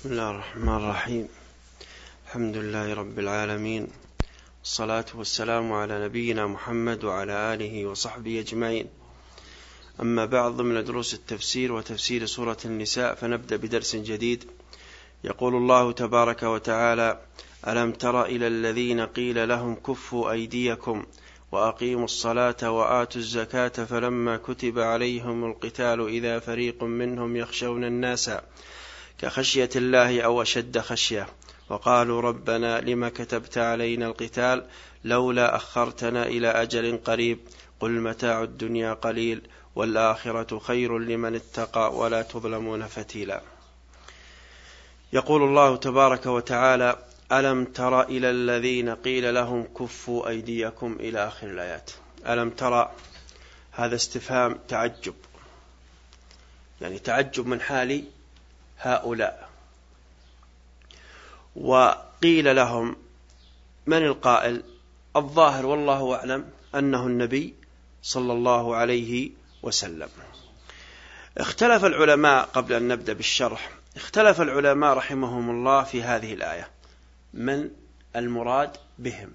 بسم الله الرحمن الرحيم. الحمد لله رب العالمين. الصلاة والسلام على نبينا محمد وعلى آله وصحبه أجمعين. أما بعض ضمن دروس التفسير وتفسير سورة النساء فنبدأ بدرس جديد. يقول الله تبارك وتعالى ألم تر إلى الذين قيل لهم كفوا أيديكم وأقيموا الصلاة وآتوا الزكاة فلما كتب عليهم القتال إذا فريق منهم يخشون الناس كخشية الله أو أشد خشية. وقالوا ربنا لم كتبت علينا القتال لولا أخرتنا إلى أجل قريب. قل متاع الدنيا قليل والآخرة خير لمن اتقى ولا تظلمون فتيلا. يقول الله تبارك وتعالى ألم تر إلى الذين قيل لهم كفوا أيديكم إلى آخر الآيات؟ ألم ترى هذا استفهام تعجب. يعني تعجب من حال هؤلاء. وقيل لهم من القائل؟ الظاهر والله أعلم أنه النبي صلى الله عليه وسلم. اختلف العلماء قبل أن نبدأ بالشرح. اختلف العلماء رحمهم الله في هذه الآية. من المراد بهم؟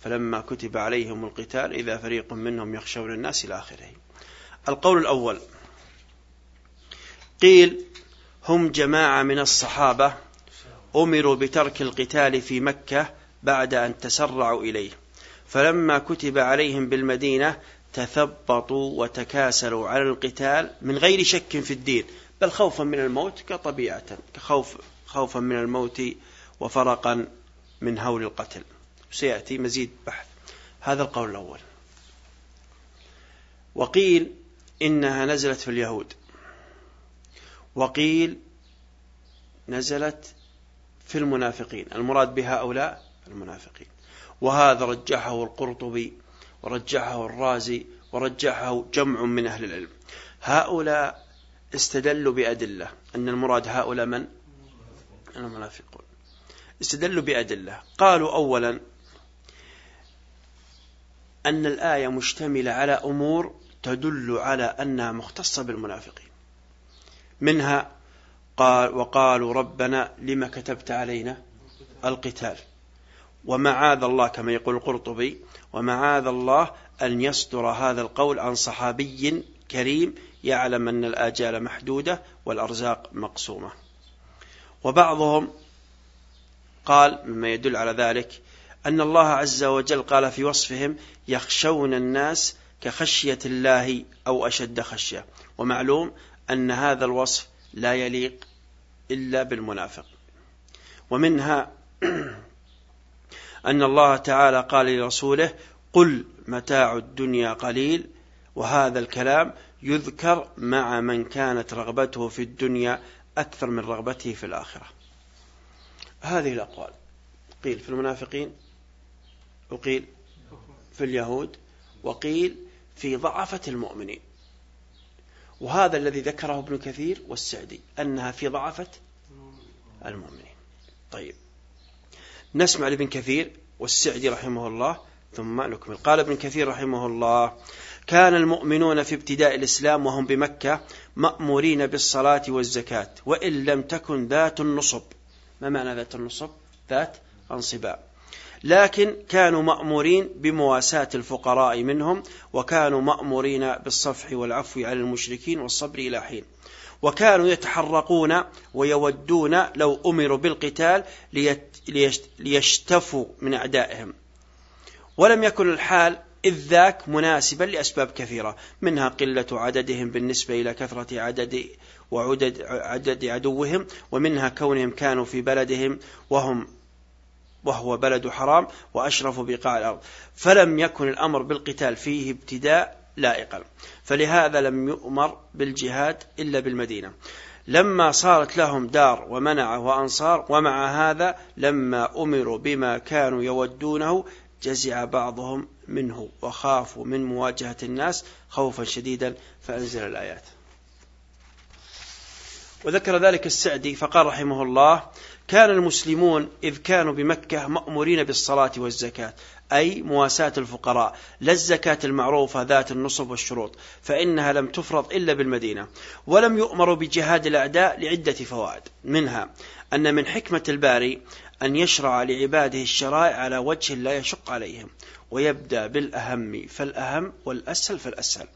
فلما كتب عليهم القتال إذا فريق منهم يخشون الناس إلى آخره. القول الأول قيل هم جماعة من الصحابة أمروا بترك القتال في مكة بعد أن تسرعوا إليه. فلما كتب عليهم بالمدينة تثبطوا وتكاسلوا على القتال من غير شك في الدين بل خوفا من الموت كطبيعة كخوف خوفا من الموت وفرقا من هول القتل. سيأتي مزيد بحث. هذا القول الأول. وقيل إنها نزلت في اليهود. وقيل نزلت في المنافقين. المراد بهؤلاء المنافقين. وهذا رجحه القرطبي ورجحه الرازي ورجحه جمع من أهل العلم. هؤلاء استدلوا بأدلة. أن المراد هؤلاء من؟ المنافقون. استدلوا بأدلة. قالوا أولا أن الآية مشتملة على أمور تدل على أنها مختصة بالمنافقين. منها قال وقالوا ربنا لما كتبت علينا القتال. ومعاذ الله كما يقول القرطبي ومعاذ الله أن يصدر هذا القول عن صحابي كريم يعلم أن الآجال محدودة والأرزاق مقسومة. وبعضهم قال مما يدل على ذلك أن الله عز وجل قال في وصفهم يخشون الناس كخشية الله أو أشد خشية. ومعلوم أن هذا الوصف لا يليق إلا بالمنافق. ومنها أن الله تعالى قال لرسوله قل متاع الدنيا قليل وهذا الكلام يذكر مع من كانت رغبته في الدنيا أكثر من رغبته في الآخرة. هذه الأقوال. قيل في المنافقين وقيل في اليهود وقيل في ضعفة المؤمنين. وهذا الذي ذكره ابن كثير والسعدي أنها في ضعفة المؤمنين. طيب. نسمع لابن كثير والسعدي رحمه الله ثم نكمل. قال ابن كثير رحمه الله كان المؤمنون في ابتداء الإسلام وهم بمكة مأمورين بالصلاة والزكاة وإن لم تكن ذات النصب. ما معنى ذات النصب؟ ذات انصباء لكن كانوا مأمورين بمواساة الفقراء منهم وكانوا مأمورين بالصفح والعفو على المشركين والصبر إلى حين. وكانوا يتحرقون ويودون لو أمروا بالقتال ليشتفوا من أعدائهم. ولم يكن الحال إذ ذاك مناسبا لأسباب كثيرة منها قلة عددهم بالنسبة إلى كثرة عدد وعدد عدد عدوهم ومنها كونهم كانوا في بلدهم وهم وهو بلد حرام وأشرف بقاع الأرض. فلم يكن الأمر بالقتال فيه ابتداء لائقا. فلهذا لم يؤمر بالجهاد إلا بالمدينة. لما صارت لهم دار ومنع وأنصار ومع هذا لما أمروا بما كانوا يودونه جزع بعضهم منه وخافوا من مواجهة الناس خوفا شديدا فأنزل الآيات. وذكر ذلك السعدي فقال رحمه الله كان المسلمون إذ كانوا بمكة مأمورين بالصلاة والزكاة أي مواساة الفقراء لا الزكاة المعروفة ذات النصب والشروط فإنها لم تفرض إلا بالمدينة ولم يؤمر بجهاد الأعداء لعدة فوائد. منها أن من حكمة الباري أن يشرع لعباده الشرائع على وجه لا يشق عليهم ويبدأ بالأهم فالأهم والأسهل فالأسهل.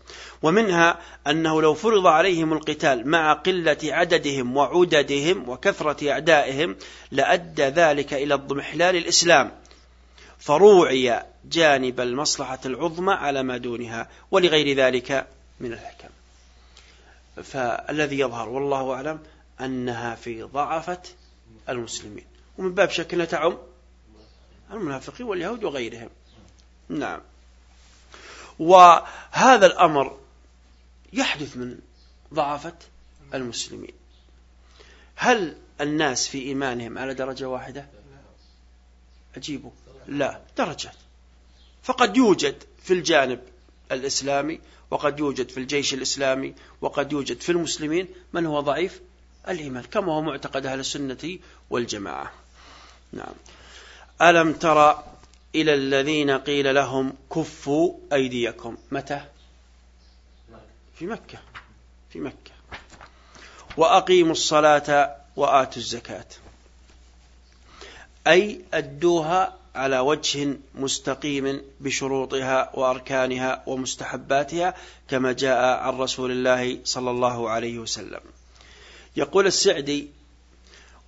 ومنها أنه لو فرض عليهم القتال مع قلة عددهم وعددهم وكثرة أعدائهم لأدى ذلك إلى اضمحلال الإسلام. فروعي جانب المصلحة العظمى على ما دونها ولغير ذلك من الحكم. فالذي يظهر والله أعلم أنها في ضعفة المسلمين. ومن باب شكلها تعم المنافقين واليهود وغيرهم. نعم. وهذا الأمر يحدث من ضعفة المسلمين. هل الناس في إيمانهم على درجة واحدة؟ أجيبوا. لا درجات. فقد يوجد في الجانب الإسلامي وقد يوجد في الجيش الإسلامي وقد يوجد في المسلمين من هو ضعيف؟ الإيمان كما هو معتقد أهل السنة والجماعة. نعم. ألم ترى إلى الذين قيل لهم كفوا أيديكم. متى؟ في مكة. في مكة. وأقيموا الصلاة وآتوا الزكاة. أي أدوها على وجه مستقيم بشروطها وأركانها ومستحباتها كما جاء عن رسول الله صلى الله عليه وسلم. يقول السعدي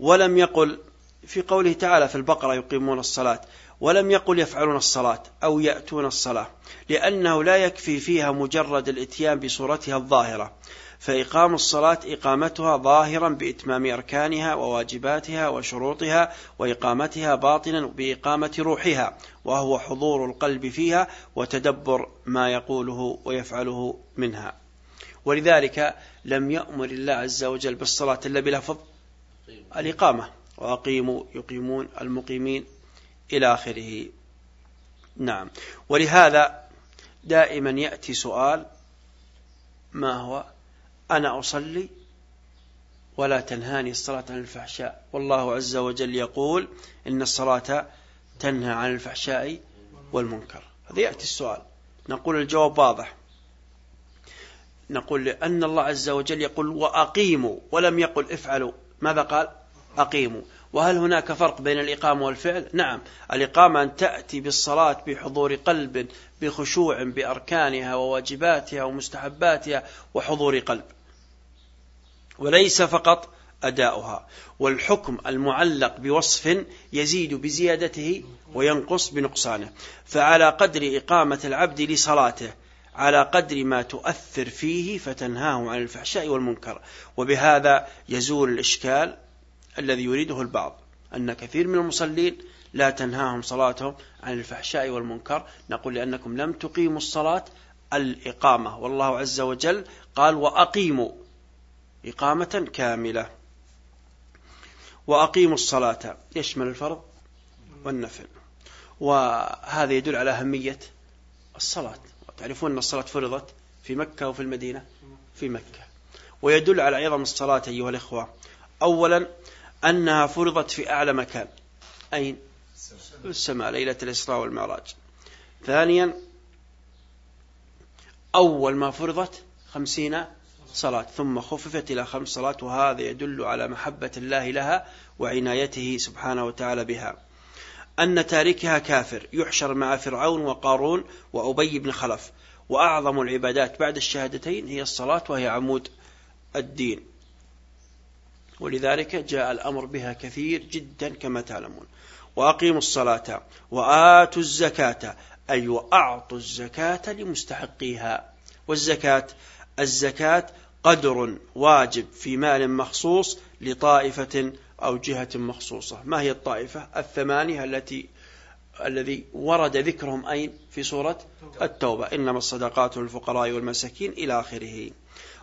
ولم يقل في قوله تعالى في البقرة يقيمون الصلاة ولم يقل يفعلون الصلاة أو يأتون الصلاة لأنه لا يكفي فيها مجرد الإتيان بصورتها الظاهرة فإقام الصلاة إقامتها ظاهرا بإتمام أركانها وواجباتها وشروطها وإقامتها باطنا بإقامة روحها وهو حضور القلب فيها وتدبر ما يقوله ويفعله منها. ولذلك لم يأمر الله عز وجل بالصلاة إلا بلفظ الإقامة. وأقيموا يقيمون المقيمين إلى آخره. نعم. ولهذا دائما يأتي سؤال ما هو؟ أنا أصلي ولا تنهاني الصلاة عن الفحشاء. والله عز وجل يقول إن الصلاة تنهى عن الفحشاء والمنكر. هذا يأتي السؤال. نقول الجواب واضح. نقول لأن الله عز وجل يقول وأقيموا ولم يقل افعلوا. ماذا قال؟ أقيموا. وهل هناك فرق بين الإقامة والفعل؟ نعم. الإقامة أن تأتي بالصلاة بحضور قلب بخشوع بأركانها وواجباتها ومستحباتها وحضور قلب. وليس فقط أداؤها. والحكم المعلق بوصف يزيد بزيادته وينقص بنقصانه. فعلى قدر إقامة العبد لصلاته على قدر ما تؤثر فيه فتنهاه عن الفحشاء والمنكر. وبهذا يزول الإشكال الذي يريده البعض. أن كثير من المصلين لا تنهاهم صلاتهم عن الفحشاء والمنكر. نقول لأنكم لم تقيموا الصلاة الإقامة. والله عز وجل قال وأقيموا إقامة كاملة. وأقيموا الصلاة. يشمل الفرض والنفل. وهذا يدل على أهمية الصلاة. تعرفون أن الصلاة فرضت في مكة وفي المدينة؟ في مكة. ويدل على عظم الصلاة أيها الإخوة. أولا أنها فرضت في أعلى مكان. أين؟ في السماء ليلة الإسراء والمعراج. ثانيا أول ما فرضت خمسين صلاة ثم خففت إلى خمس صلاة وهذا يدل على محبة الله لها وعنايته سبحانه وتعالى بها. أن تاركها كافر يحشر مع فرعون وقارون وأبي بن خلف. وأعظم العبادات بعد الشهادتين هي الصلاة وهي عمود الدين. ولذلك جاء الأمر بها كثير جدا كما تعلمون. وأقيموا الصلاة وآتوا الزكاة أي وأعطوا الزكاة لمستحقيها. والزكاة الزكاة قدر واجب في مال مخصوص لطائفة أو جهة مخصوصة. ما هي الطائفة؟ الثمانية التي الذي ورد ذكرهم أين؟ في سورة التوبة. إنما الصدقات للفقراء والمساكين إلى آخره.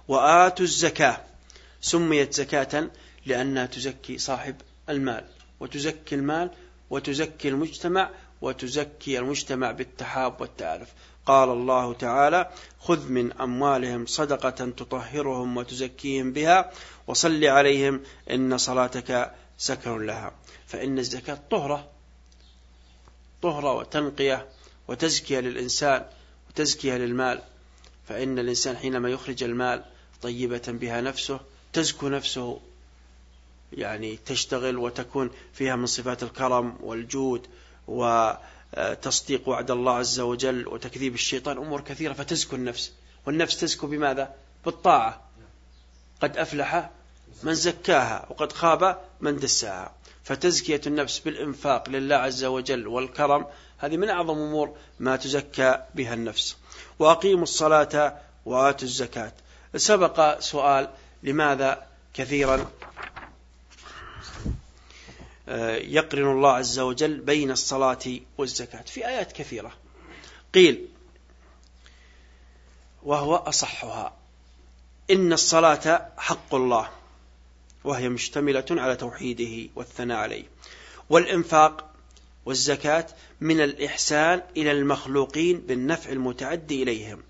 وآتوا الزكاة سميت زكاة لأنها تزكي صاحب المال وتزكي المال وتزكي المجتمع وتزكي المجتمع بالتحاب والتعارف قال الله تعالى خذ من أموالهم صدقة تطهرهم وتزكيهم بها وصل عليهم إن صلاتك سكر لها. فإن الزكاة طهرة طهرة وتنقية وتزكية للإنسان وتزكية للمال. فإن الإنسان حينما يخرج المال طيبة بها نفسه تزكو نفسه يعني تشتغل وتكون فيها من صفات الكرم والجود وتصديق وعد الله عز وجل وتكذيب الشيطان أمور كثيرة فتزكو النفس. والنفس تزكو بماذا؟ بالطاعة. قد أفلح من زكاها وقد خاب من دساها. فتزكية النفس بالإنفاق لله عز وجل والكرم هذه من أعظم أمور ما تزكى بها النفس. وأقيموا الصلاة وآتوا الزكاة. سبق سؤال لماذا كثيرا؟ آه، يقرن الله عز وجل بين الصلاة والزكاة. في آيات كثيرة. قيل وهو أصحها. إن الصلاة حق الله وهي مشتملة على توحيده والثناء عليه. والإنفاق والزكاة من الإحسان إلى المخلوقين بالنفع المتعدي إليهم.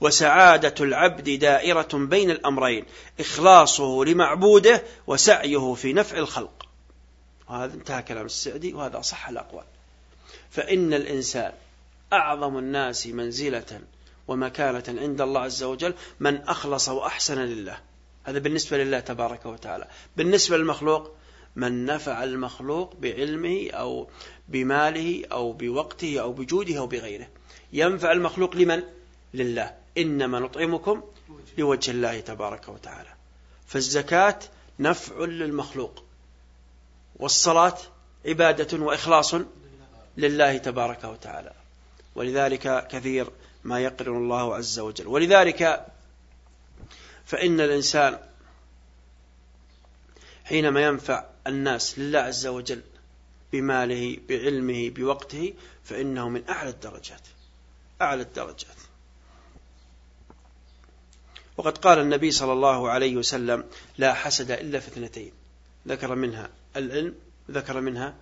وسعادة العبد دائرة بين الأمرين إخلاصه لمعبوده وسعيه في نفع الخلق. وهذا انتهى كلام السعدي وهذا أصح الأقوال. فإن الإنسان أعظم الناس منزلة ومكانة عند الله عز وجل من أخلص وأحسن لله. هذا بالنسبة لله تبارك وتعالى. بالنسبة للمخلوق من نفع المخلوق بعلمه أو بماله أو بوقته أو بجوده أو بغيره. ينفع المخلوق لمن؟ لله. إنما نطعمكم لوجه الله تبارك وتعالى. فالزكاة نفع للمخلوق والصلاة عبادة وإخلاص لله تبارك وتعالى. ولذلك كثير ما يقرن الله عز وجل. ولذلك فإن الإنسان حينما ينفع الناس لله عز وجل بماله بعلمه بوقته فإنه من أعلى الدرجات أعلى الدرجات. وقد قال النبي صلى الله عليه وسلم لا حسد إلا في اثنتين. ذكر منها العلم ذكر منها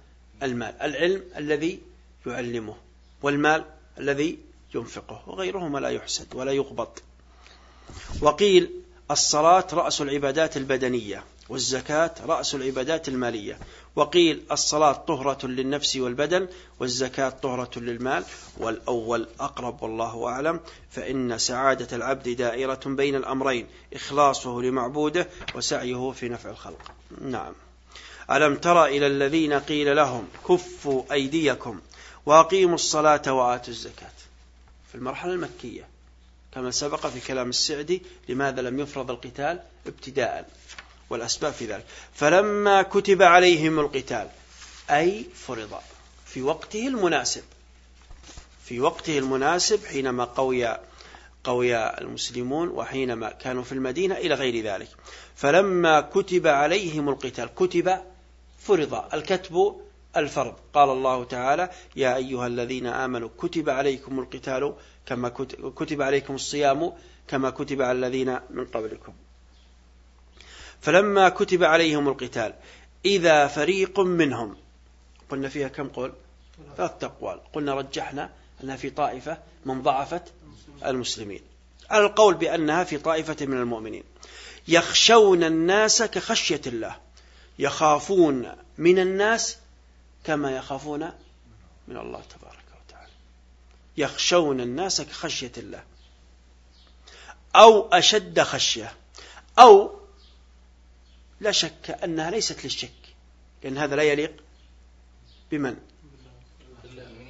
المال. العلم الذي يعلمه والمال الذي ينفقه وغيرهما لا يحسد ولا يقبض وقيل الصلاة رأس العبادات البدنية والزكاة رأس العبادات المالية. وقيل الصلاة طهرة للنفس والبدن والزكاة طهرة للمال والأول أقرب والله أعلم. فإن سعادة العبد دائرة بين الأمرين إخلاصه لمعبوده وسعيه في نفع الخلق. نعم. ألم تر إلى الذين قيل لهم كفوا أيديكم وأقيموا الصلاة وآتوا الزكاة؟ في المرحلة المكية كما سبق في كلام السعدي لماذا لم يفرض القتال ابتداء؟ والأسباب في ذلك. فلما كتب عليهم القتال أي فرض في وقته المناسب. في وقته المناسب حينما قوي قوي المسلمون وحينما كانوا في المدينة إلى غير ذلك. فلما كتب عليهم القتال كتب فرض الكتب الفرض. قال الله تعالى يا أيها الذين آمنوا كتب عليكم القتال كما كتب عليكم الصيام كما كتب على الذين من قبلكم. فلما كتب عليهم القتال إذا فريق منهم قلنا فيها كم قول؟ ثلاث أقوال قلنا رجحنا أنها في طائفة من منضعفة المسلمين. على القول بأنها في طائفة من المؤمنين. يخشون الناس كخشية الله. يخافون من الناس كما يخافون من الله تبارك وتعالى. يخشون الناس كخشية الله. أو أشد خشية. أو لا شك أنها ليست للشك لأن هذا لا يليق بمن؟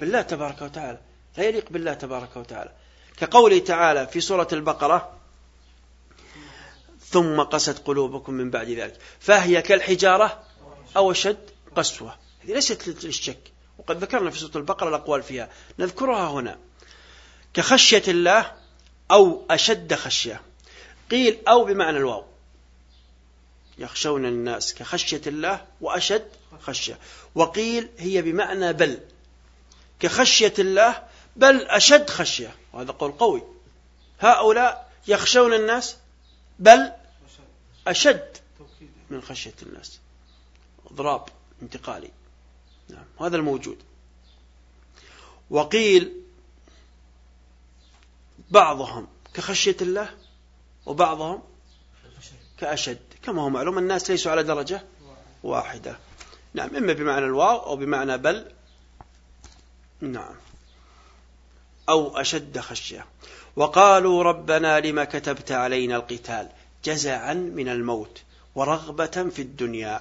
بالله تبارك وتعالى لا يليق بالله تبارك وتعالى. كقوله تعالى في سورة البقرة ثم قست قلوبكم من بعد ذلك فهي كالحجارة أو شد قسوة. هذه ليست للشك. وقد ذكرنا في سورة البقرة الأقوال فيها. نذكرها هنا. كخشية الله أو أشد خشية. قيل أو بمعنى الواو. يخشون الناس كخشية الله وأشد خشية. وقيل هي بمعنى بل. كخشية الله بل أشد خشية. وهذا قول قوي. هؤلاء يخشون الناس بل أشد من خشية الناس. اضراب انتقالي. نعم هذا الموجود. وقيل بعضهم كخشية الله وبعضهم كأشد كما هو معلوم الناس ليسوا على درجة واحدة. نعم إما بمعنى الواو أو بمعنى بل. نعم. أو أشد خشية. وقالوا ربنا لما كتبت علينا القتال جزعا من الموت ورغبة في الدنيا.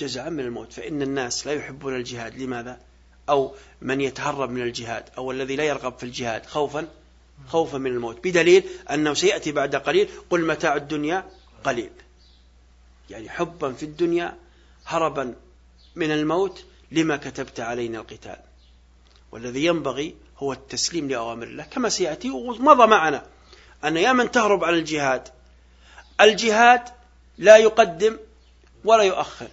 جزعا من الموت. فإن الناس لا يحبون الجهاد. لماذا؟ أو من يتهرب من الجهاد. أو الذي لا يرغب في الجهاد خوفا. خوفا من الموت بدليل أنه سيأتي بعد قليل قل متاع الدنيا قليل. يعني حبا في الدنيا هربا من الموت لما كتبت علينا القتال. والذي ينبغي هو التسليم لأوامر الله كما سيأتي ومضى معنا. أن يا من تهرب عن الجهاد الجهاد لا يقدم ولا يؤخر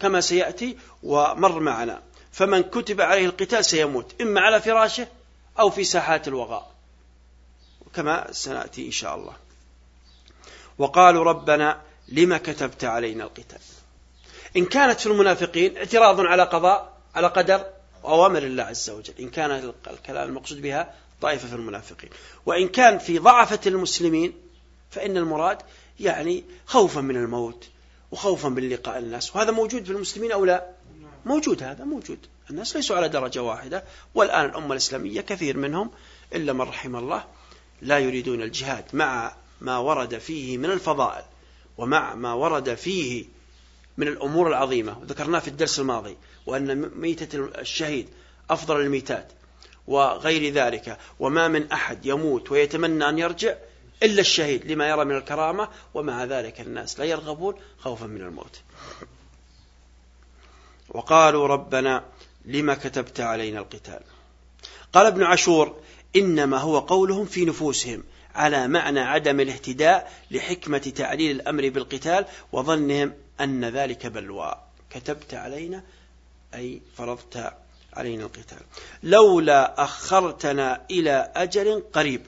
كما سيأتي ومر معنا. فمن كتب عليه القتال سيموت إما على فراشه أو في ساحات الوغاء. كما سنأتي إن شاء الله. وقالوا ربنا لما كتبت علينا القتال. إن كانت في المنافقين اعتراض على قضاء على قدر أوامر الله عز وجل. إن كان الكلام المقصود بها طائفة في المنافقين. وإن كان في ضعفة المسلمين فإن المراد يعني خوفا من الموت وخوفا من لقاء الناس. وهذا موجود في المسلمين أو لا؟ موجود هذا موجود. الناس ليسوا على درجة واحدة. والآن الأمة الإسلامية كثير منهم إلا من رحم الله لا يريدون الجهاد مع ما ورد فيه من الفضائل ومع ما ورد فيه من الأمور العظيمة. وذكرناه في الدرس الماضي وأن ميتة الشهيد أفضل الميتات وغير ذلك وما من أحد يموت ويتمنى أن يرجع إلا الشهيد لما يرى من الكرامة ومع ذلك الناس لا يرغبون خوفا من الموت. وقالوا ربنا لما كتبت علينا القتال. قال ابن عاشور إنما هو قولهم في نفوسهم على معنى عدم الاهتداء لحكمة تعليل الأمر بالقتال وظنهم أن ذلك بلوى. كتبت علينا أي فرضت علينا القتال. لولا أخرتنا إلى أجل قريب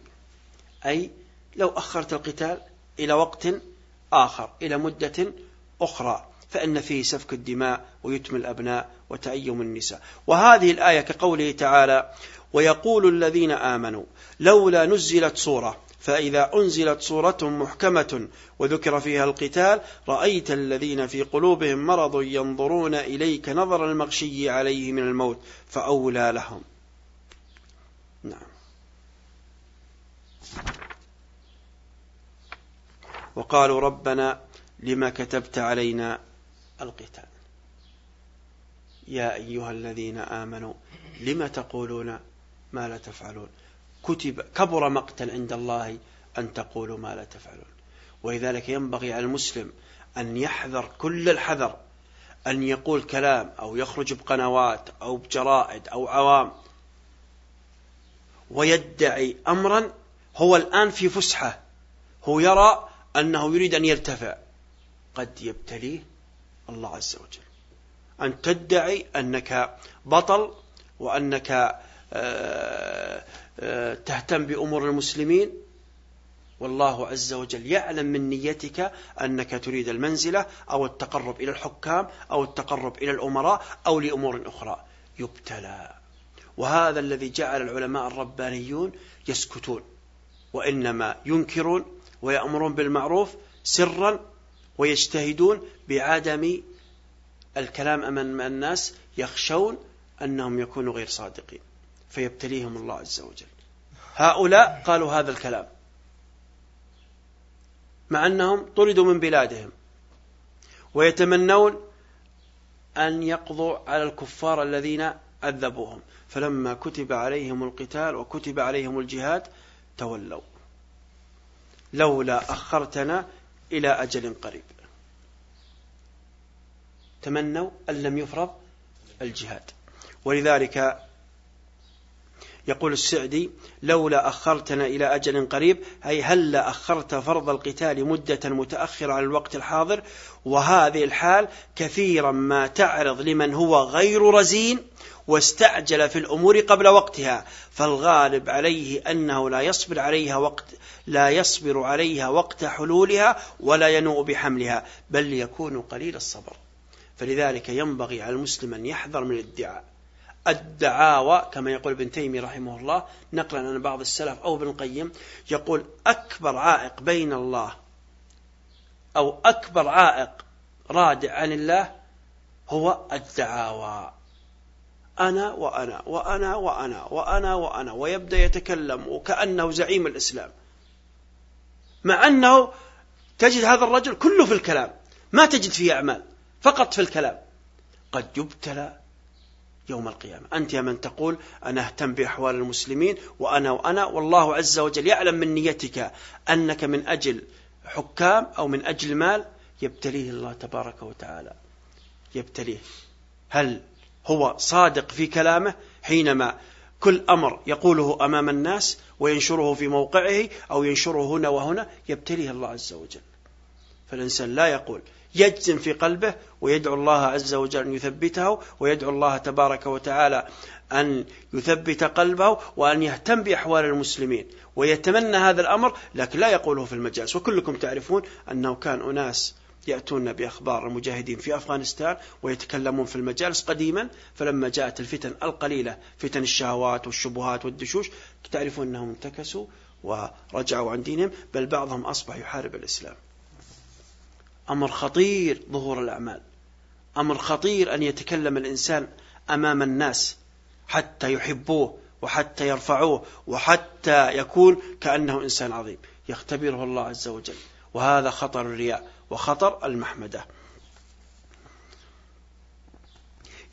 أي لو أخرت القتال إلى وقت آخر إلى مدة أخرى. فإن فيه سفك الدماء ويتم الأبناء وتأيم النساء. وهذه الآية كقوله تعالى ويقول الذين آمنوا لولا نزلت صورة فإذا أنزلت صورة محكمة وذكر فيها القتال رأيت الذين في قلوبهم مرض ينظرون إليك نظر المغشي عليه من الموت فأولى لهم. نعم. وقالوا ربنا لما كتبت علينا القتال. يا أيها الذين آمنوا لم تقولون ما لا تفعلون؟ كتب كبر مقتا عند الله أن تقولوا ما لا تفعلون. ولذلك ينبغي على المسلم أن يحذر كل الحذر أن يقول كلام أو يخرج بقنوات أو بجرائد أو عوام ويدعي أمرا هو الآن في فسحة هو يرى أنه يريد أن يرتفع. قد يبتليه الله عز وجل. أن تدعي أنك بطل وأنك آه، آه، تهتم بأمور المسلمين. والله عز وجل يعلم من نيتك أنك تريد المنزلة أو التقرب إلى الحكام أو التقرب إلى الأمراء أو لأمور أخرى. يبتلى. وهذا الذي جعل العلماء الربانيون يسكتون وإنما ينكرون ويأمرون بالمعروف سرا ويجتهدون بعدم الكلام أمام الناس يخشون أنهم يكونوا غير صادقين. فيبتليهم الله عز وجل. هؤلاء قالوا هذا الكلام. مع أنهم طردوا من بلادهم. ويتمنون أن يقضوا على الكفار الذين عذبوهم فلما كتب عليهم القتال وكتب عليهم الجهاد تولوا. لولا أخرتنا إلى أجل قريب. تمنوا أن لم يفرض الجهاد. ولذلك يقول السعدي لولا أخرتنا إلى أجل قريب أي هل أخرت فرض القتال مدة متأخرة عن الوقت الحاضر؟ وهذه الحال كثيرا ما تعرض لمن هو غير رزين واستعجل في الأمور قبل وقتها فالغالب عليه أنه لا يصبر عليها وقت لا يصبر عليها وقت حلولها ولا ينوء بحملها بل يكون قليل الصبر. فلذلك ينبغي على المسلم أن يحذر من الادعاء. الدعاوى كما يقول ابن تيمية رحمه الله نقلا عن بعض السلف أو ابن القيم يقول أكبر عائق بين الله أو أكبر عائق رادع عن الله هو الدعاوى. أنا وأنا وأنا وأنا وأنا وأنا ويبدأ يتكلم وكأنه زعيم الإسلام. مع أنه تجد هذا الرجل كله في الكلام ما تجد فيه أعمال فقط في الكلام. قد يبتلى يوم القيامة. أنت يا من تقول أنا أهتم بأحوال المسلمين وأنا وأنا والله عز وجل يعلم من نيتك أنك من أجل حكام أو من أجل مال يبتليه الله تبارك وتعالى. يبتليه. هل هو صادق في كلامه؟ حينما كل أمر يقوله أمام الناس وينشره في موقعه أو ينشره هنا وهنا يبتليه الله عز وجل. فالإنسان لا يقول يجزم في قلبه ويدعو الله عز وجل أن يثبته ويدعو الله تبارك وتعالى أن يثبت قلبه وأن يهتم بأحوال المسلمين ويتمنى هذا الأمر لكن لا يقوله في المجالس. وكلكم تعرفون أنه كان أناس يأتون بأخبار المجاهدين في أفغانستان ويتكلمون في المجالس قديما فلما جاءت الفتن القليلة فتن الشهوات والشبهات والدشوش تعرفون أنهم انتكسوا ورجعوا عن دينهم بل بعضهم أصبح يحارب الإسلام. أمر خطير ظهور الأعمال. أمر خطير أن يتكلم الإنسان أمام الناس حتى يحبوه وحتى يرفعوه وحتى يكون كأنه إنسان عظيم. يختبره الله عز وجل. وهذا خطر الرياء وخطر المحمدة.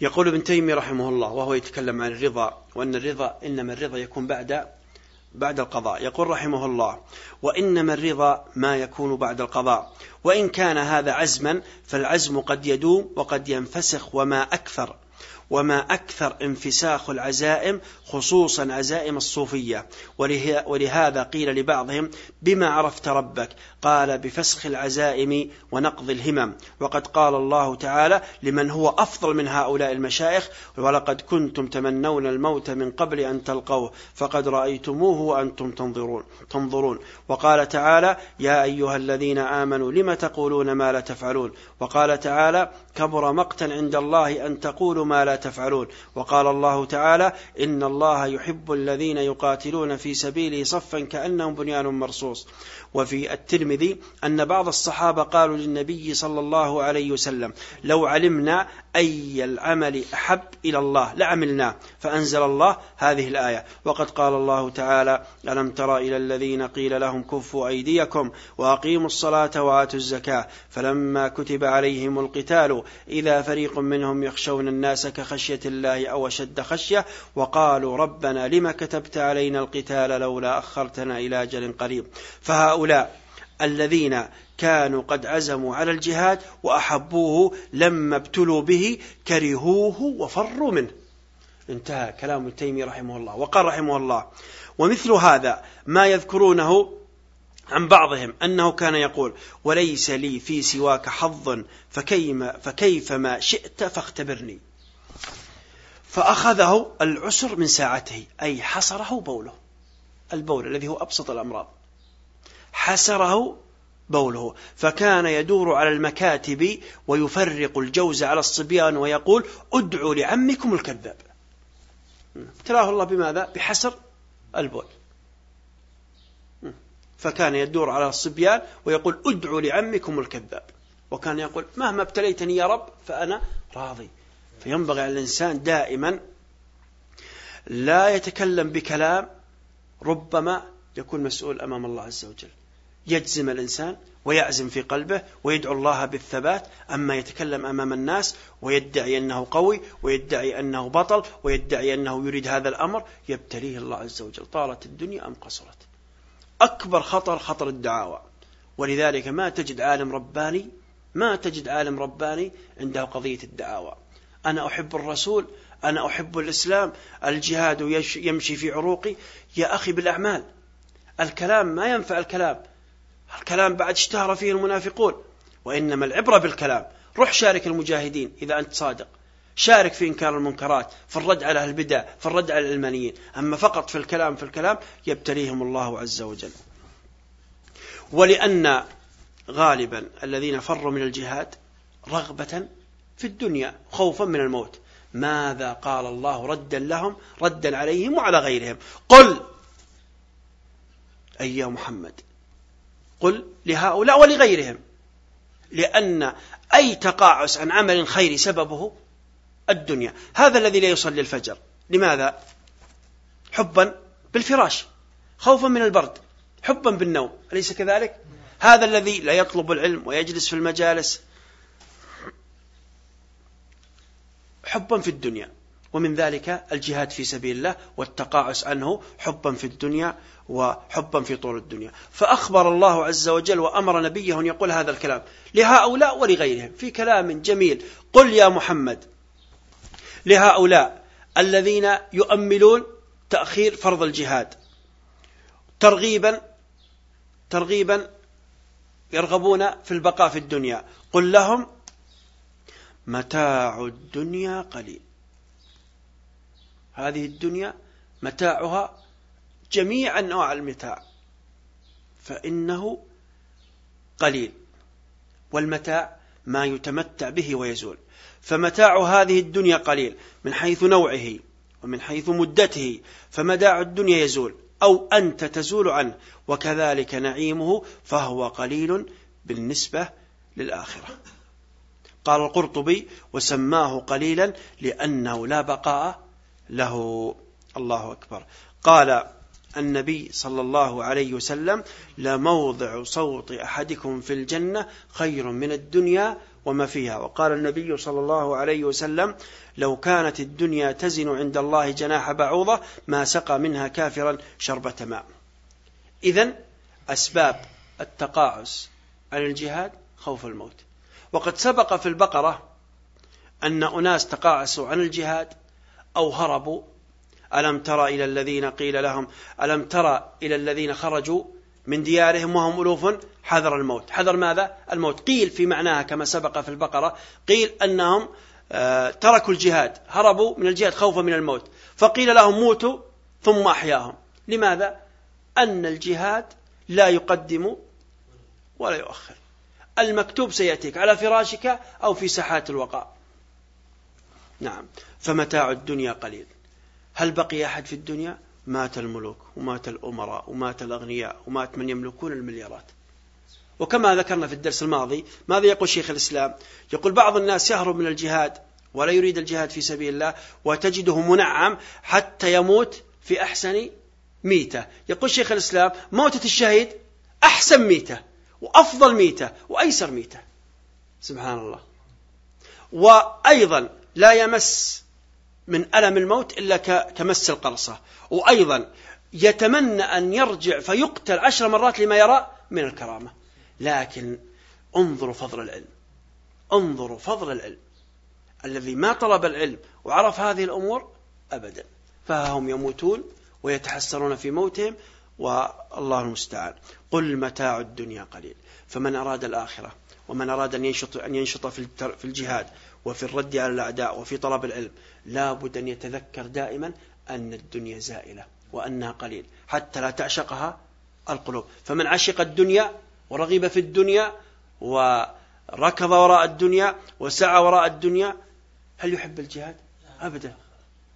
يقول ابن تيمية رحمه الله وهو يتكلم عن الرضا وأن الرضا إنما الرضا يكون بعد بعد القضاء. يقول رحمه الله وإنما الرضا ما يكون بعد القضاء. وإن كان هذا عزما فالعزم قد يدوم وقد ينفسخ وما أكثر. وما أكثر انفساخ العزائم خصوصا عزائم الصوفية. ولهذا قيل لبعضهم بما عرفت ربك؟ قال بفسخ العزائم ونقض الهمم. وقد قال الله تعالى لمن هو أفضل من هؤلاء المشايخ ولقد كنتم تمنون الموت من قبل أن تلقوه فقد رأيتموه وأنتم تنظرون تنظرون. وقال تعالى يا أيها الذين آمنوا لم تقولون ما لا تفعلون؟ وقال تعالى كبر مقتا عند الله أن تقولوا ما لا تفعلون. وقال الله تعالى إن الله يحب الذين يقاتلون في سبيله صفا كأنهم بنيان مرصوص. وفي الترمذي أن بعض الصحابة قالوا للنبي صلى الله عليه وسلم لو علمنا أي العمل أحب إلى الله لعملناه فأنزل الله هذه الآية. وقد قال الله تعالى ألم ترى إلى الذين قيل لهم كفوا أيديكم وأقيموا الصلاة وآتوا الزكاة. فلما كتب عليهم القتال إذا فريق منهم يخشون الناس كخشية الله أو أشد خشية وقالوا ربنا لم كتبت علينا القتال لولا أخرتنا إلى أجل قريب. فهؤلاء الذين كانوا قد عزموا على الجهاد وأحبوه لما ابتلوا به كرهوه وفروا منه. انتهى كلام ابن تيمية رحمه الله. وقال رحمه الله ومثل هذا ما يذكرونه عن بعضهم أنه كان يقول وليس لي في سواك حظ فكيف ما شئت فاختبرني. فأخذه العسر من ساعته أي حصره بوله البول الذي هو أبسط الأمراض. حسره بوله. فكان يدور على المكاتب ويفرق الجوز على الصبيان ويقول ادعوا لعمكم الكذاب. ابتلاه الله بماذا؟ بحسر البول. فكان يدور على الصبيان ويقول ادعوا لعمكم الكذاب. وكان يقول مهما ابتليتني يا رب فأنا راضي. فينبغي على الإنسان دائما لا يتكلم بكلام ربما يكون مسؤول أمام الله عز وجل. يجزم الإنسان ويعزم في قلبه ويدعو الله بالثبات أما يتكلم أمام الناس ويدعي أنه قوي ويدعي أنه بطل ويدعي أنه يريد هذا الأمر يبتليه الله عز وجل. طالت الدنيا أم قصرت؟ أكبر خطر خطر الدعاوى. ولذلك ما تجد عالم رباني ما تجد عالم رباني عنده قضية الدعاوى. أنا أحب الرسول أنا أحب الإسلام الجهاد يمشي في عروقي. يا أخي بالأعمال الكلام ما ينفع الكلام. الكلام بعد اشتهر فيه المنافقون. وإنما العبرة بالكلام. روح شارك المجاهدين إذا أنت صادق. شارك في إنكار المنكرات في الرد على البدع في الرد على العلمانيين أما فقط في الكلام في الكلام يبتليهم الله عز وجل. ولأن غالبا الذين فروا من الجهاد رغبة في الدنيا خوفا من الموت. ماذا قال الله ردا لهم؟ ردا عليهم وعلى غيرهم. قل أي يا محمد قل لهؤلاء ولغيرهم. لأن أي تقاعس عن عمل خيري سببه الدنيا. هذا الذي لا يصلي الفجر. لماذا؟ حبا بالفراش. خوفا من البرد. حبا بالنوم. أليس كذلك؟ هذا الذي لا يطلب العلم ويجلس في المجالس. حبا في الدنيا. ومن ذلك الجهاد في سبيل الله والتقاعس عنه حبا في الدنيا وحبا في طول الدنيا. فأخبر الله عز وجل وأمر نبيه أن يقول هذا الكلام لهؤلاء ولغيرهم في كلام جميل. قل يا محمد لهؤلاء الذين يؤملون تأخير فرض الجهاد ترغيبا ترغيبا يرغبون في البقاء في الدنيا. قل لهم متاع الدنيا قليل. هذه الدنيا متاعها جميع أنواع المتاع فإنه قليل والمتاع ما يتمتع به ويزول فمتاع هذه الدنيا قليل من حيث نوعه ومن حيث مدته فمتاع الدنيا يزول أو أنت تزول عنه وكذلك نعيمه فهو قليل بالنسبة للآخرة. قال القرطبي وسماه قليلا لأنه لا بقاء له. الله أكبر. قال النبي صلى الله عليه وسلم لموضع صوت أحدكم في الجنة خير من الدنيا وما فيها. وقال النبي صلى الله عليه وسلم لو كانت الدنيا تزن عند الله جناح بعوضة ما سقى منها كافرا شربة ماء. إذا أسباب التقاعس عن الجهاد خوف الموت. وقد سبق في البقرة أن أناس تقاعسوا عن الجهاد أو هربوا. ألم ترى إلى الذين قيل لهم ألم ترى إلى الذين خرجوا من ديارهم وهم ألوف؟ حذر الموت. حذر ماذا؟ الموت. قيل في معناها كما سبق في البقرة قيل أنهم آه، تركوا الجهاد هربوا من الجهاد خوفا من الموت. فقيل لهم موتوا ثم أحياهم. لماذا؟ أن الجهاد لا يقدم ولا يؤخر. المكتوب سيأتيك على فراشك أو في ساحات الوقاء. نعم. فمتاع الدنيا قليل. هل بقي أحد في الدنيا؟ مات الملوك ومات الأمراء ومات الأغنياء ومات من يملكون المليارات. وكما ذكرنا في الدرس الماضي ماذا يقول شيخ الإسلام؟ يقول بعض الناس يهرب من الجهاد ولا يريد الجهاد في سبيل الله وتجده منعم حتى يموت في أحسن ميتة. يقول شيخ الإسلام موتة الشهيد أحسن ميتة وأفضل ميتة وأيسر ميتة. سبحان الله. وأيضا لا يمس من ألم الموت إلا كمس القرصة وأيضا يتمنى أن يرجع فيقتل عشر مرات لما يرى من الكرامة. لكن انظروا فضل العلم. انظروا فضل العلم. الذي ما طلب العلم وعرف هذه الأمور أبدا. فهم يموتون ويتحسرون في موتهم والله المستعان. قل متاع الدنيا قليل. فمن أراد الآخرة ومن أراد أن ينشط, أن ينشط في الجهاد وفي الرد على الأعداء وفي طلب العلم لا بد أن يتذكر دائما أن الدنيا زائلة وأنها قليل حتى لا تعشقها القلوب فمن عشق الدنيا ورغب في الدنيا وركض وراء الدنيا وسعى وراء الدنيا هل يحب الجهاد؟ أبدا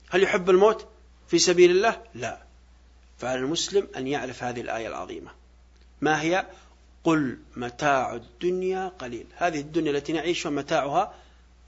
هل يحب الموت في سبيل الله؟ لا فعلى المسلم أن يعرف هذه الآية العظيمة ما هي؟ قل متاع الدنيا قليل هذه الدنيا التي نعيشها متاعها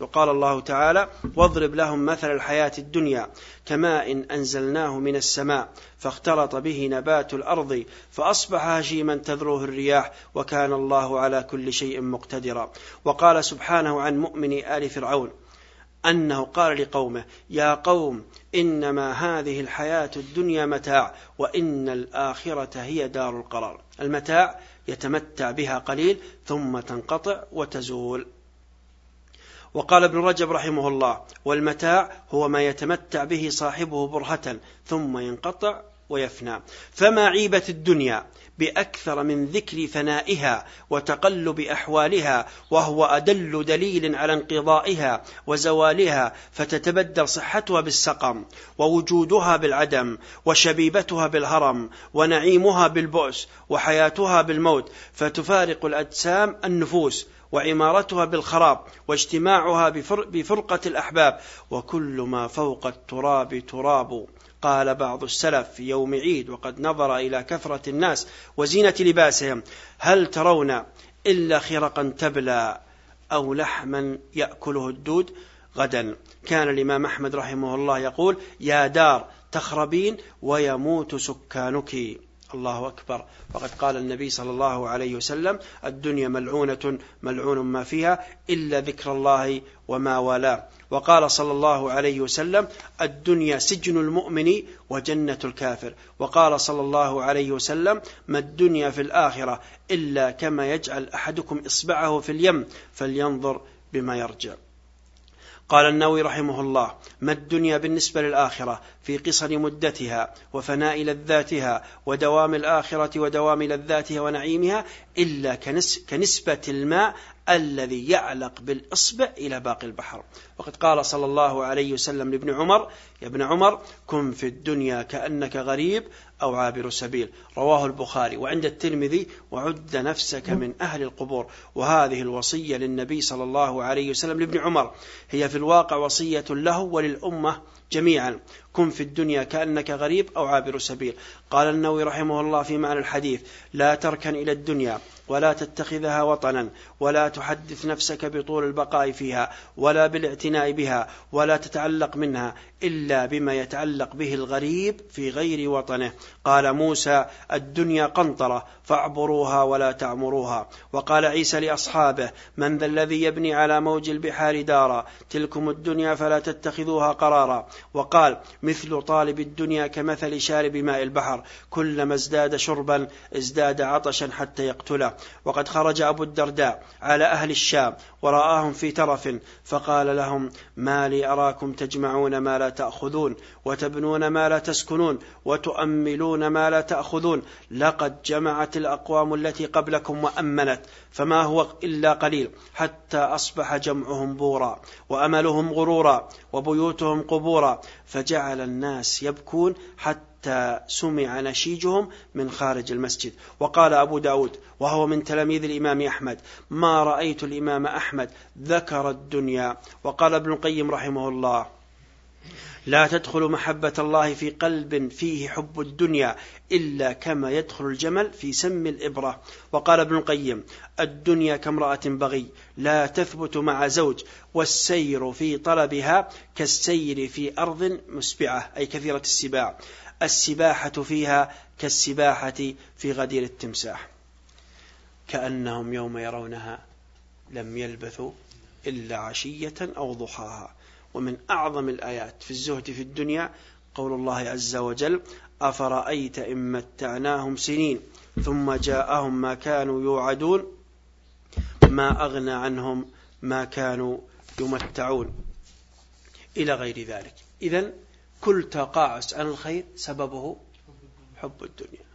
وقال الله تعالى واضرب لهم مثل الحياة الدنيا كماء إن أنزلناه من السماء فاختلط به نبات الأرض فأصبح هشيما تذروه الرياح وكان الله على كل شيء مقتدرا وقال سبحانه عن مؤمن آل فرعون أنه قال لقومه يا قوم إنما هذه الحياة الدنيا متاع وإن الآخرة هي دار القرار المتاع يتمتع بها قليل ثم تنقطع وتزول. وقال ابن رجب رحمه الله والمتاع هو ما يتمتع به صاحبه برهة ثم ينقطع ويفنى. فما عيبة الدنيا بأكثر من ذكر فنائها وتقلب أحوالها وهو أدل دليل على انقضائها وزوالها فتتبدل صحتها بالسقم ووجودها بالعدم وشبيبتها بالهرم ونعيمها بالبؤس وحياتها بالموت فتفارق الأجسام النفوس وعمارتها بالخراب واجتماعها بفرقة الأحباب. وكل ما فوق التراب تراب قال بعض السلف في يوم عيد وقد نظر إلى كثرة الناس وزينة لباسهم. هل ترون إلا خرقا تبلى أو لحما يأكله الدود؟ غدا. كان الإمام أحمد رحمه الله يقول يا دار تخربين ويموت سكانك. الله أكبر. وقد قال النبي صلى الله عليه وسلم الدنيا ملعونة ملعون ما فيها إلا ذكر الله وما والاه. وقال صلى الله عليه وسلم الدنيا سجن المؤمن وجنة الكافر. وقال صلى الله عليه وسلم ما الدنيا في الآخرة إلا كما يجعل أحدكم إصبعه في اليم فلينظر بما يرجع. قال النووي رحمه الله ما الدنيا بالنسبة للآخرة في قصر مدتها وفناء لذاتها ودوام الآخرة ودوام لذاتها ونعيمها إلا كنسبة الماء الذي يعلق بالإصبع إلى باقي البحر. وقد قال صلى الله عليه وسلم لابن عمر يا ابن عمر كن في الدنيا كأنك غريب أو عابر سبيل. رواه البخاري. وعند الترمذي وعد نفسك من أهل القبور. وهذه الوصية للنبي صلى الله عليه وسلم لابن عمر. هي في الواقع وصية له وللأمة جميعا. كن في الدنيا كأنك غريب أو عابر سبيل. قال النووي رحمه الله في معنى الحديث لا تركن إلى الدنيا ولا تتخذها وطنا ولا تحدث نفسك بطول البقاء فيها ولا بالإعتناء بها ولا تتعلق منها إلا بما يتعلق به الغريب في غير وطنه. قال موسى الدنيا قنطرة فاعبروها ولا تعمروها. وقال عيسى لأصحابه من ذا الذي يبني على موج البحار دارا؟ تلكم الدنيا فلا تتخذوها قرارا. وقال مثل طالب الدنيا كمثل شارب ماء البحر. كلما ازداد شربا ازداد عطشا حتى يقتله. وقد خرج أبو الدرداء على أهل الشام ورآهم في ترف فقال لهم ما لي أراكم تجمعون ما لا تأخذون وتبنون ما لا تسكنون وتؤملون ما لا تأخذون. لقد جمعت الأقوام التي قبلكم وأمنت فما هو إلا قليل حتى أصبح جمعهم بورا وأملهم غرورا وبيوتهم قبورا. فجعل الناس يبكون حتى حتى سمع نشيجهم من خارج المسجد. وقال أبو داود وهو من تلاميذ الإمام أحمد ما رأيت الإمام أحمد ذكر الدنيا. وقال ابن القيم رحمه الله لا تدخل محبة الله في قلب فيه حب الدنيا إلا كما يدخل الجمل في سم الإبرة. وقال ابن القيم الدنيا كامرأة بغي لا تثبت مع زوج والسير في طلبها كالسير في أرض مسبعة أي كثيرة السباع. السباحة فيها كالسباحة في غدير التمساح. كأنهم يوم يرونها لم يلبثوا إلا عشية أو ضحاها. ومن أعظم الآيات في الزهد في الدنيا قول الله عز وجل أفرأيت إن متعناهم سنين ثم جاءهم ما كانوا يوعدون؟ ما أغنى عنهم ما كانوا يمتعون. إلى غير ذلك. إذن كل تقاعس عن الخير سببه حب الدنيا.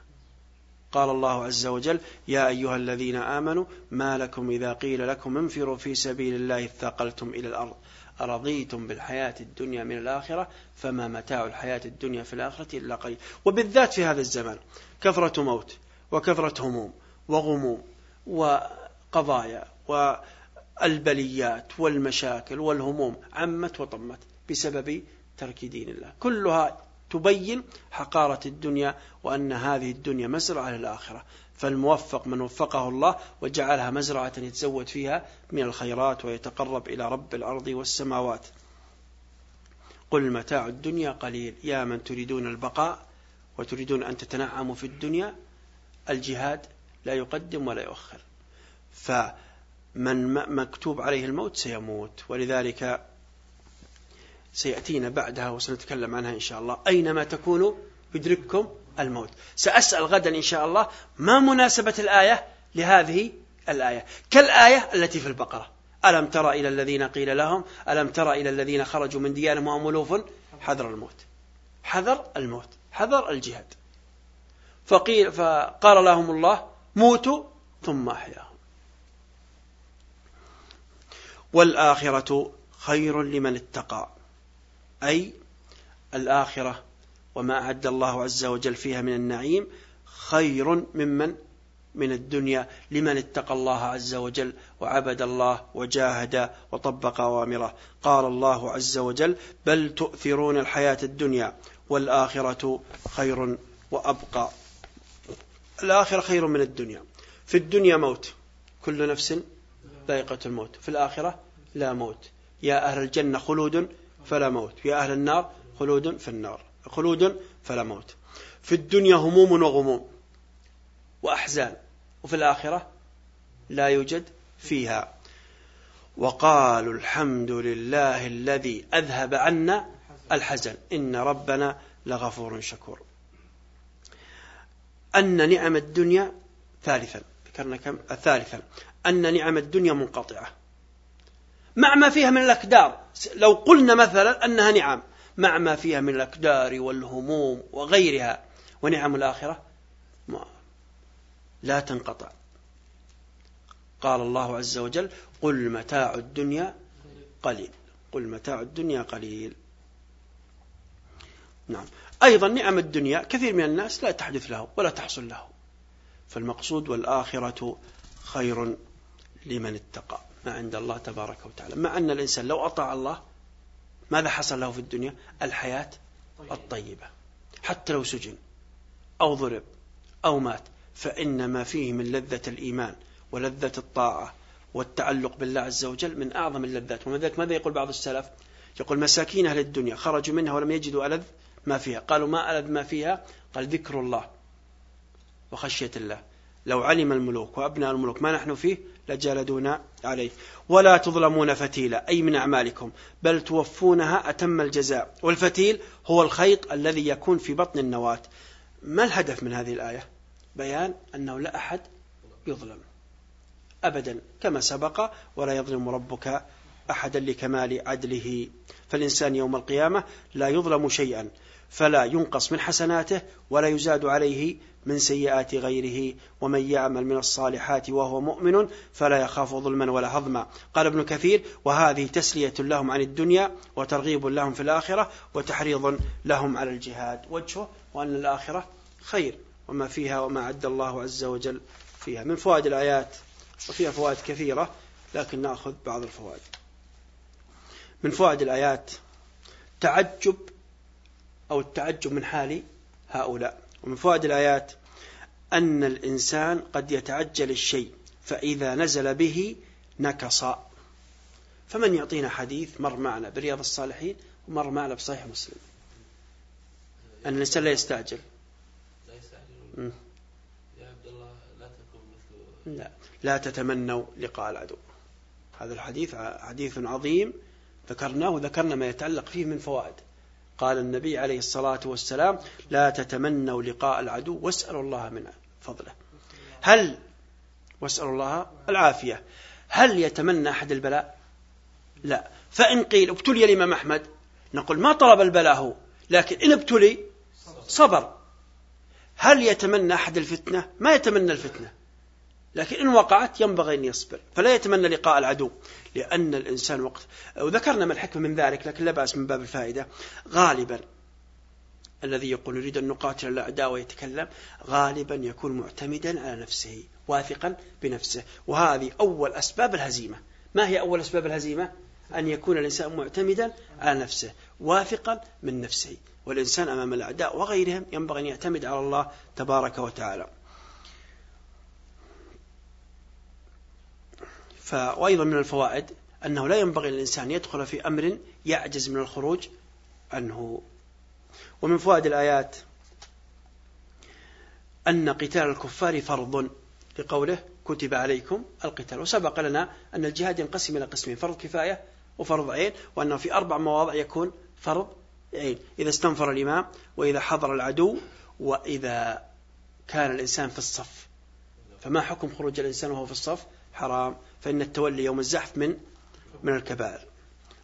قال الله عز وجل يا أيها الذين آمنوا ما لكم إذا قيل لكم انفروا في سبيل الله اثاقلتم إلى الأرض. أرضيتم بالحياة الدنيا من الآخرة فما متاع الحياة الدنيا في الآخرة إلا قليل. وبالذات في هذا الزمان كثرة موت وكثرة هموم وغموم وقضايا والبليات والمشاكل والهموم عمت وطمت بسبب ترك دين الله. كلها تبين حقارة الدنيا وأن هذه الدنيا مزرعة للآخرة. فالموفق من وفقه الله وجعلها مزرعة يتزود فيها من الخيرات ويتقرب إلى رب الأرض والسماوات. قل متاع الدنيا قليل. يا من تريدون البقاء وتريدون أن تتنعموا في الدنيا الجهاد لا يقدم ولا يؤخر. فمن مكتوب عليه الموت سيموت. ولذلك سيأتينا بعدها وسنتكلم عنها إن شاء الله. أينما تكونوا يدرككم الموت. سأسأل غدا إن شاء الله ما مناسبة الآية لهذه الآية. كالآية التي في البقرة. ألم ترى إلى الذين قيل لهم؟ ألم ترى إلى الذين خرجوا من ديارهم وهم ألوف حذر الموت. حذر الموت. حذر الجهاد. فقيل فقال لهم الله موتوا ثم أحياهم. والآخرة خير لمن اتقى. أي الآخرة وما أعد الله عز وجل فيها من النعيم خير ممن؟ من الدنيا لمن اتقى الله عز وجل وعبد الله وجاهد وطبق أوامره. قال الله عز وجل بل تؤثرون الحياة الدنيا والآخرة خير وأبقى. الآخرة خير من الدنيا. في الدنيا موت. كل نفس ذائقة الموت. في الآخرة لا موت. يا أهل الجنة خلود فلا موت. يا أهل النار خلود في النار. خلود فلا موت. في الدنيا هموم وغموم. وأحزان. وفي الآخرة لا يوجد فيها. وقالوا الحمد لله الذي أذهب عنا الحزن. إن ربنا لغفور شكور. أن نعم الدنيا ثالثا. ذكرنا كم؟ ثالثا. أن نعم الدنيا منقطعة. مع ما فيها من الأكدار لو قلنا مثلا أنها نعم. مع ما فيها من الأكدار والهموم وغيرها. ونعم الآخرة لا تنقطع. قال الله عز وجل قل متاع الدنيا قليل. قل متاع الدنيا قليل. نعم. أيضا نعم الدنيا كثير من الناس لا تحدث له ولا تحصل له. فالمقصود والآخرة خير لمن اتقى ما عند الله تبارك وتعالى. مع أن الإنسان لو أطاع الله ماذا حصل له في الدنيا؟ الحياة الطيبة. حتى لو سجن أو ضرب أو مات فإن ما فيه من لذة الإيمان ولذة الطاعة والتعلق بالله عز وجل من أعظم اللذات. ومن ذلك ماذا يقول بعض السلف؟ يقول مساكين أهل الدنيا خرجوا منها ولم يجدوا ألذ ما فيها. قالوا ما ألذ ما فيها؟ قال ذكر الله وخشية الله. لو علم الملوك وأبناء الملوك ما نحن فيه لجالدونا عليه. ولا تظلمون فتيلا أي من أعمالكم. بل توفونها أتم الجزاء. والفتيل هو الخيط الذي يكون في بطن النواة. ما الهدف من هذه الآية؟ بيان أنه لا أحد يظلم. أبدا كما سبق ولا يظلم ربك أحدا لكمال عدله. فالإنسان يوم القيامة لا يظلم شيئا. فلا ينقص من حسناته ولا يزاد عليه من سيئات غيره. ومن يعمل من الصالحات وهو مؤمن فلا يخاف ظلما ولا هضما. قال ابن كثير وهذه تسلية لهم عن الدنيا وترغيب لهم في الآخرة وتحريض لهم على الجهاد. وجهه وأن الآخرة خير وما فيها وما عد الله عز وجل فيها. من فوائد الآيات وفيها فوائد كثيرة لكن نأخذ بعض الفوائد. من فوائد الآيات تعجب أو التعجب من حال هؤلاء. ومن فوائد الآيات أن الإنسان قد يتعجل الشيء فإذا نزل به نكص. فمن يعطينا حديث مر معنا برياض الصالحين ومر معنا بصحيح مسلم؟ أن الإنسان لا يستعجل. لا يستعجل. يا عبد الله لا تكون مثل لا. لا تتمنوا لقاء العدو. هذا الحديث حديث عظيم. ذكرناه وذكرنا ما يتعلق فيه من فوائد. قال النبي عليه الصلاة والسلام لا تتمنوا لقاء العدو واسألوا الله من فضله. هل واسألوا الله العافية؟ هل يتمنى أحد البلاء؟ لا. فإن قيل ابتلي الإمام أحمد نقول ما طلب البلاء هو لكن إن ابتلي صبر. هل يتمنى أحد الفتنة؟ ما يتمنى الفتنة. لكن إن وقعت ينبغي أن يصبر فلا يتمنى لقاء العدو لأن الإنسان وقت وذكرنا ما الحكمة من ذلك لكن لا بأس من باب الفائدة. غالبا الذي يقول يريد أن نقاتل الأعداء ويتكلم غالبا يكون معتمدا على نفسه واثقا بنفسه. وهذه أول أسباب الهزيمة. ما هي أول أسباب الهزيمة؟ أن يكون الإنسان معتمدا على نفسه واثقا من نفسه. والإنسان أمام الأعداء وغيرهم ينبغي أن يعتمد على الله تبارك وتعالى. وأيضا من الفوائد أنه لا ينبغي للإنسان يدخل في أمر يعجز من الخروج عنه. ومن فوائد الآيات أن قتال الكفار فرض لقوله كتب عليكم القتال. وسبق لنا أن الجهاد ينقسم إلى قسمين فرض كفاية وفرض عين وأنه في أربع مواضع يكون فرض عين. إذا استنفر الإمام وإذا حضر العدو وإذا كان الإنسان في الصف. فما حكم خروج الإنسان وهو في الصف؟ حرام. فإن التولي يوم الزحف من من الكبائر.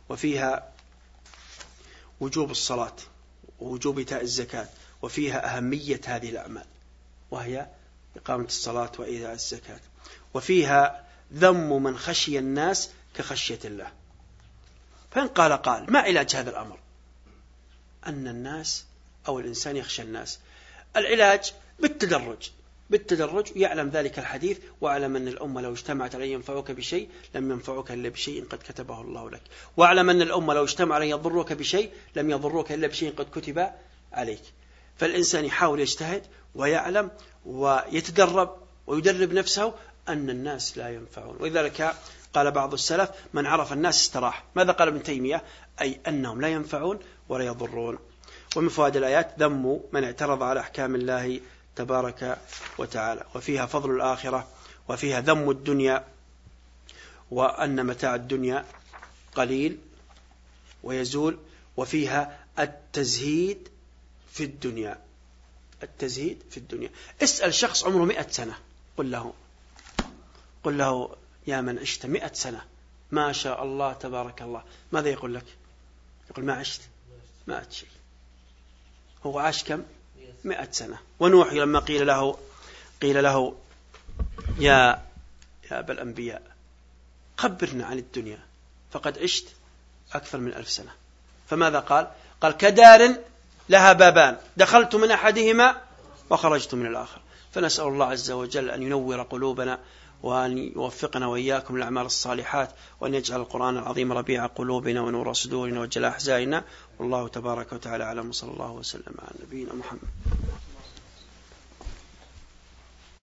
وفيها وجوب الصلاة ووجوب إيتاء الزكاة وفيها أهمية هذه الأعمال وهي إقامة الصلاة وإيذاء الزكاة. وفيها ذم من خشي الناس كخشية الله. فإن قال قال ما علاج هذا الأمر؟ أن الناس أو الإنسان يخشى الناس. العلاج بالتدرج. بالتدرج يعلم ذلك الحديث وأعلم أن الأمة لو اجتمعت على ينفعك بشيء لم ينفعك إلا بشيء قد كتبه الله لك. وأعلم أن الأمة لو اجتمع على يضرك بشيء لم يضرك إلا بشيء قد كتب عليك. فالإنسان يحاول يجتهد ويعلم ويتدرب ويدرب نفسه أن الناس لا ينفعون. ولذلك قال بعض السلف من عرف الناس استراح. ماذا قال ابن تيمية؟ أي أنهم لا ينفعون ولا يضرون. ومن فوائد الآيات ذم من اعترض على أحكام الله تبارك وتعالى. وفيها فضل الآخرة وفيها ذم الدنيا وأن متاع الدنيا قليل ويزول وفيها التزهيد في الدنيا. التزهيد في الدنيا. اسأل شخص عمره مئة سنة. قل له. قل له يا من عشت مئة سنة. ما شاء الله تبارك الله. ماذا يقول لك؟ يقول ما عشت. ما عشت شيء. هو عاش كم؟ مئة سنة. ونوح لما قيل له قيل له يا يا أبا الأنبياء خبرنا عن الدنيا فقد عشت أكثر من ألف سنة. فماذا قال؟ قال كدار لها بابان دخلت من أحدهما وخرجت من الآخر. فنسأل الله عز وجل أن ينور قلوبنا وأن يوفقنا وإياكم الأعمال الصالحات وأن يجعل القرآن العظيم ربيع قلوبنا ونور صدورنا وجلاء أحزائنا والله تبارك وتعالى أعلم صلى الله وسلم على نبينا محمد.